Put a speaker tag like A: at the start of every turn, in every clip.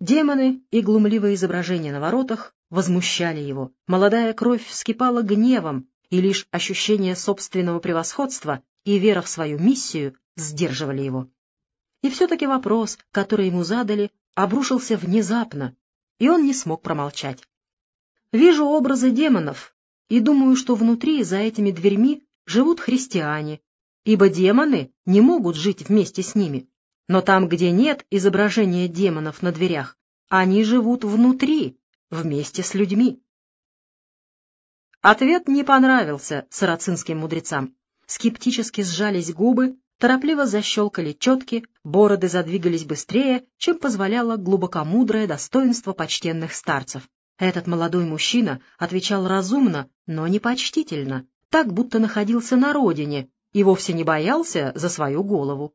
A: Демоны и глумливые изображения на воротах возмущали его. Молодая кровь вскипала гневом, и лишь ощущение собственного превосходства и вера в свою миссию сдерживали его. И все-таки вопрос, который ему задали, обрушился внезапно, и он не смог промолчать. «Вижу образы демонов и думаю, что внутри, за этими дверьми, живут христиане, ибо демоны не могут жить вместе с ними. Но там, где нет изображения демонов на дверях, они живут внутри, вместе с людьми. Ответ не понравился сарацинским мудрецам. Скептически сжались губы, торопливо защелкали четки, бороды задвигались быстрее, чем позволяло глубокомудрое достоинство почтенных старцев. Этот молодой мужчина отвечал разумно, но непочтительно, так будто находился на родине и вовсе не боялся за свою голову.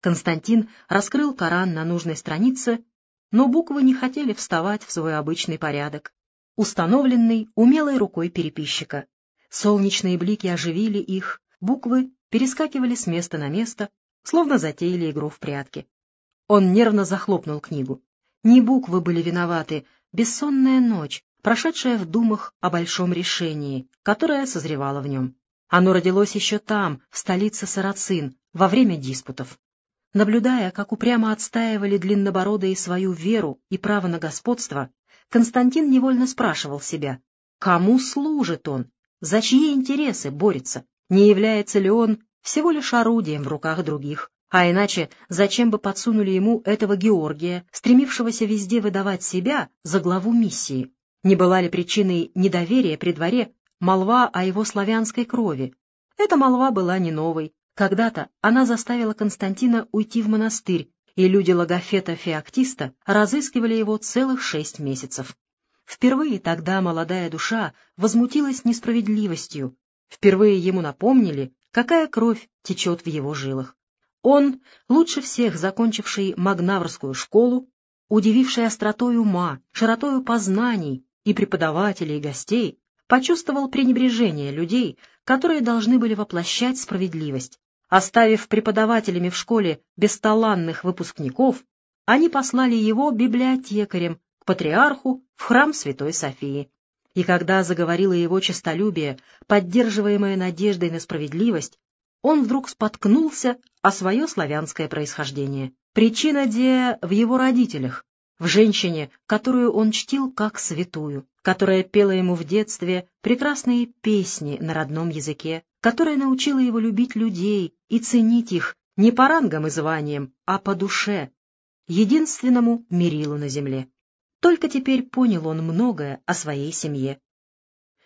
A: Константин раскрыл Коран на нужной странице, но буквы не хотели вставать в свой обычный порядок, установленный умелой рукой переписчика. Солнечные блики оживили их, буквы перескакивали с места на место, словно затеяли игру в прятки. Он нервно захлопнул книгу. Не буквы были виноваты, бессонная ночь, прошедшая в думах о большом решении, которое созревало в нем. Оно родилось еще там, в столице Сарацин, во время диспутов. Наблюдая, как упрямо отстаивали длиннобородые свою веру и право на господство, Константин невольно спрашивал себя, кому служит он, за чьи интересы борется, не является ли он всего лишь орудием в руках других, а иначе зачем бы подсунули ему этого Георгия, стремившегося везде выдавать себя за главу миссии? Не была ли причиной недоверия при дворе молва о его славянской крови. Эта молва была не новой. Когда-то она заставила Константина уйти в монастырь, и люди Логофета-Феоктиста разыскивали его целых шесть месяцев. Впервые тогда молодая душа возмутилась несправедливостью, впервые ему напомнили, какая кровь течет в его жилах. Он, лучше всех закончивший Магнаврскую школу, удививший остротой ума, широтою познаний и преподавателей, и гостей, почувствовал пренебрежение людей, которые должны были воплощать справедливость. Оставив преподавателями в школе бесталанных выпускников, они послали его библиотекарем к патриарху в храм Святой Софии. И когда заговорило его честолюбие, поддерживаемое надеждой на справедливость, он вдруг споткнулся о свое славянское происхождение. Причина де в его родителях, в женщине, которую он чтил как святую, которая пела ему в детстве прекрасные песни на родном языке, которая научила его любить людей и ценить их не по рангам и званиям, а по душе, единственному мерилу на земле. Только теперь понял он многое о своей семье.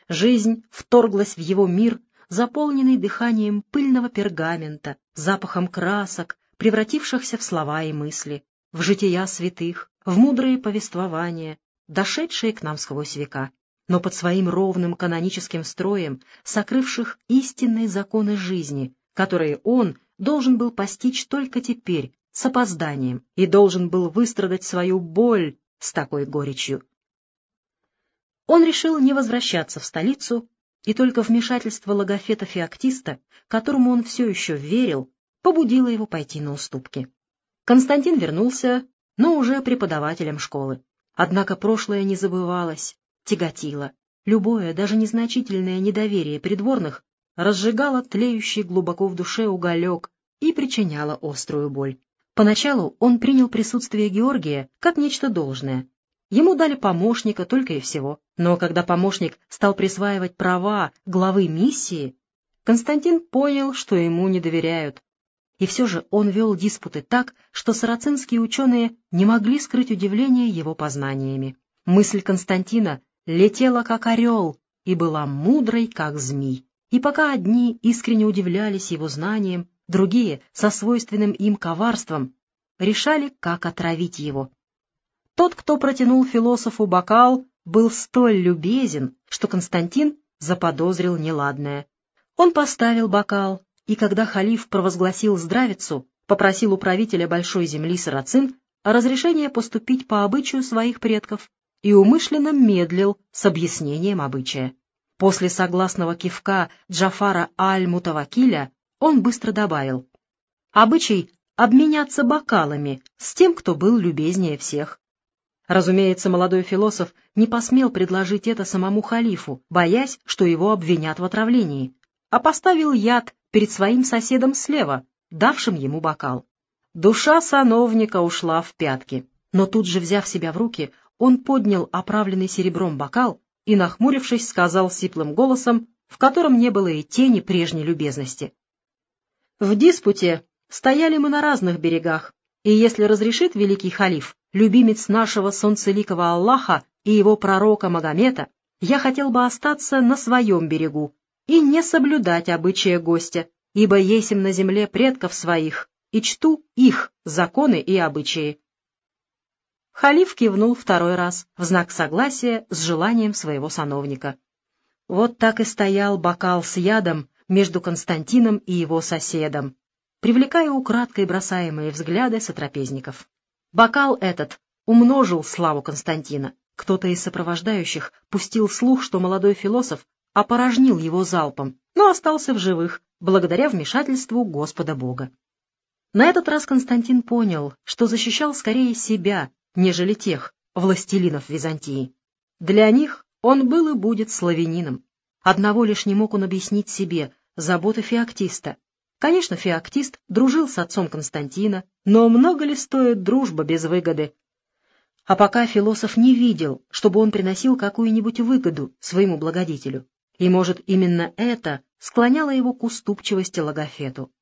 A: Жизнь вторглась в его мир, заполненный дыханием пыльного пергамента, запахом красок, превратившихся в слова и мысли, в жития святых, в мудрые повествования, дошедшие к нам сквозь века, но под своим ровным каноническим строем, сокрывших истинные законы жизни, которые он должен был постичь только теперь, с опозданием, и должен был выстрадать свою боль с такой горечью. Он решил не возвращаться в столицу, и только вмешательство логофета-феоктиста, которому он все еще верил, побудило его пойти на уступки. Константин вернулся, но уже преподавателем школы. Однако прошлое не забывалось, тяготило. Любое, даже незначительное недоверие придворных разжигало тлеющий глубоко в душе уголек и причиняло острую боль. Поначалу он принял присутствие Георгия как нечто должное. Ему дали помощника только и всего. Но когда помощник стал присваивать права главы миссии, Константин понял, что ему не доверяют, и все же он вел диспуты так, что сарацинские ученые не могли скрыть удивление его познаниями. Мысль Константина летела как орел и была мудрой, как змей. И пока одни искренне удивлялись его знаниям, другие, со свойственным им коварством, решали, как отравить его. Тот, кто протянул философу бокал, был столь любезен, что Константин заподозрил неладное. Он поставил бокал, и когда халиф провозгласил здравицу, попросил у правителя большой земли Сарацин разрешения поступить по обычаю своих предков и умышленно медлил с объяснением обычая. После согласного кивка Джафара Аль-Мутавакиля он быстро добавил «Обычай обменяться бокалами с тем, кто был любезнее всех. Разумеется, молодой философ не посмел предложить это самому халифу, боясь, что его обвинят в отравлении, а поставил яд перед своим соседом слева, давшим ему бокал. Душа сановника ушла в пятки, но тут же, взяв себя в руки, он поднял оправленный серебром бокал и, нахмурившись, сказал сиплым голосом, в котором не было и тени прежней любезности. «В диспуте стояли мы на разных берегах, и если разрешит великий халиф, любимец нашего солнцеликого Аллаха и его пророка Магомета, я хотел бы остаться на своем берегу и не соблюдать обычая гостя, ибо есим на земле предков своих, и чту их законы и обычаи. Халиф кивнул второй раз в знак согласия с желанием своего сановника. Вот так и стоял бокал с ядом между Константином и его соседом, привлекая украдкой бросаемые взгляды сотрапезников. Бокал этот умножил славу Константина. Кто-то из сопровождающих пустил слух, что молодой философ опорожнил его залпом, но остался в живых, благодаря вмешательству Господа Бога. На этот раз Константин понял, что защищал скорее себя, нежели тех, властелинов Византии. Для них он был и будет славянином. Одного лишь не мог он объяснить себе — заботы феоктиста, Конечно, феоктист дружил с отцом Константина, но много ли стоит дружба без выгоды? А пока философ не видел, чтобы он приносил какую-нибудь выгоду своему благодетелю, и, может, именно это склоняло его к уступчивости Логофету.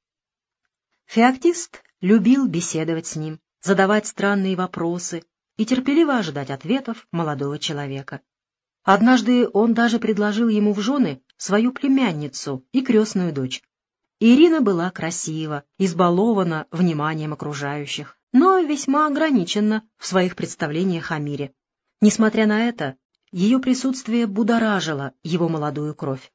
A: Феоктист любил беседовать с ним, задавать странные вопросы и терпеливо ожидать ответов молодого человека. Однажды он даже предложил ему в жены свою племянницу и крестную дочь. Ирина была красива, избалована вниманием окружающих, но весьма ограничена в своих представлениях о мире. Несмотря на это, ее присутствие будоражило его молодую кровь.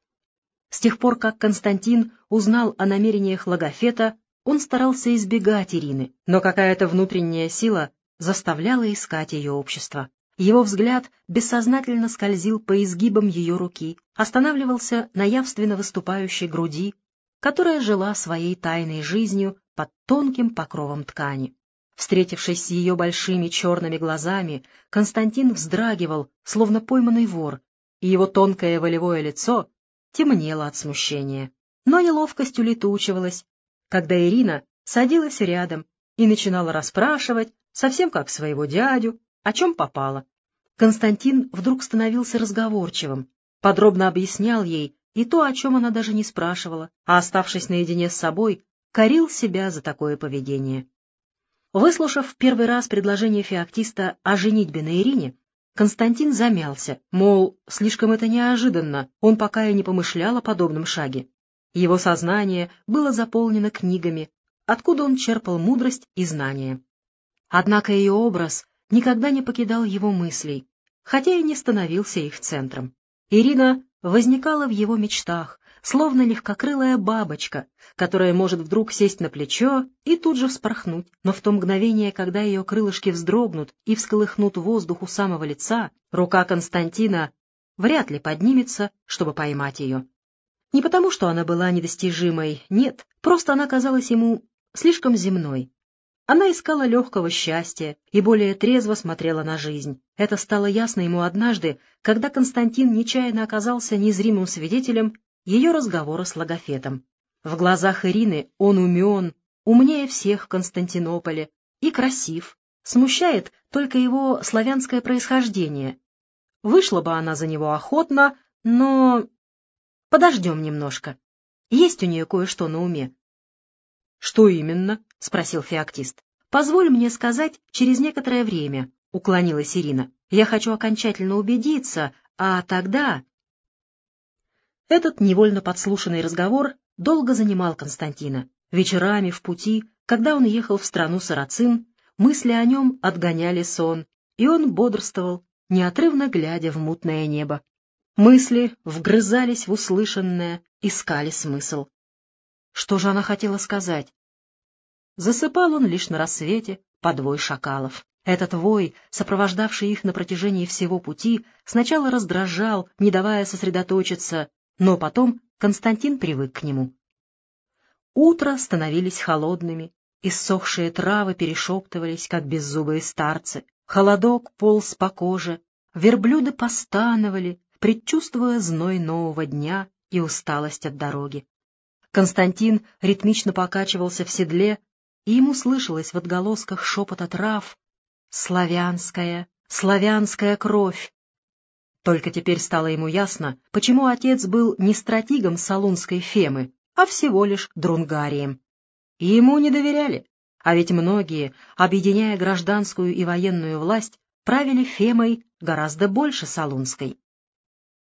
A: С тех пор, как Константин узнал о намерениях Логофета, он старался избегать Ирины, но какая-то внутренняя сила заставляла искать ее общество. Его взгляд бессознательно скользил по изгибам ее руки, останавливался на явственно выступающей груди, которая жила своей тайной жизнью под тонким покровом ткани. Встретившись с ее большими черными глазами, Константин вздрагивал, словно пойманный вор, и его тонкое волевое лицо темнело от смущения. Но неловкость улетучивалась, когда Ирина садилась рядом и начинала расспрашивать, совсем как своего дядю, о чем попало. Константин вдруг становился разговорчивым, подробно объяснял ей, и то, о чем она даже не спрашивала, а, оставшись наедине с собой, корил себя за такое поведение. Выслушав первый раз предложение феоктиста о женитьбе на Ирине, Константин замялся, мол, слишком это неожиданно, он пока и не помышлял о подобном шаге. Его сознание было заполнено книгами, откуда он черпал мудрость и знания. Однако ее образ никогда не покидал его мыслей, хотя и не становился их центром. Ирина возникала в его мечтах, словно легкокрылая бабочка, которая может вдруг сесть на плечо и тут же вспорхнуть, но в то мгновение, когда ее крылышки вздрогнут и всколыхнут воздух у самого лица, рука Константина вряд ли поднимется, чтобы поймать ее. Не потому, что она была недостижимой, нет, просто она казалась ему слишком земной, она искала легкого счастья и более трезво смотрела на жизнь. Это стало ясно ему однажды, когда Константин нечаянно оказался незримым свидетелем ее разговора с Логофетом. В глазах Ирины он умен, умнее всех в Константинополе и красив. Смущает только его славянское происхождение. Вышла бы она за него охотно, но... Подождем немножко. Есть у нее кое-что на уме. — Что именно? — спросил феоктист. — Позволь мне сказать через некоторое время, — уклонилась Ирина. — Я хочу окончательно убедиться, а тогда... Этот невольно подслушанный разговор долго занимал Константина. Вечерами в пути, когда он ехал в страну Сарацин, мысли о нем отгоняли сон, и он бодрствовал, неотрывно глядя в мутное небо. Мысли вгрызались в услышанное, искали смысл. Что же она хотела сказать? Засыпал он лишь на рассвете под вой шакалов. Этот вой, сопровождавший их на протяжении всего пути, сначала раздражал, не давая сосредоточиться, но потом Константин привык к нему. Утро становились холодными, иссохшие травы перешептывались, как беззубые старцы, Холодок полз по коже, верблюды постановали, предчувствуя зной нового дня и усталость от дороги. Константин ритмично покачивался в седле, и ему слышалось в отголосках шепота трав «Славянская, славянская кровь!» Только теперь стало ему ясно, почему отец был не стратегом салунской фемы, а всего лишь друнгарием. Ему не доверяли, а ведь многие, объединяя гражданскую и военную власть, правили фемой гораздо больше салунской.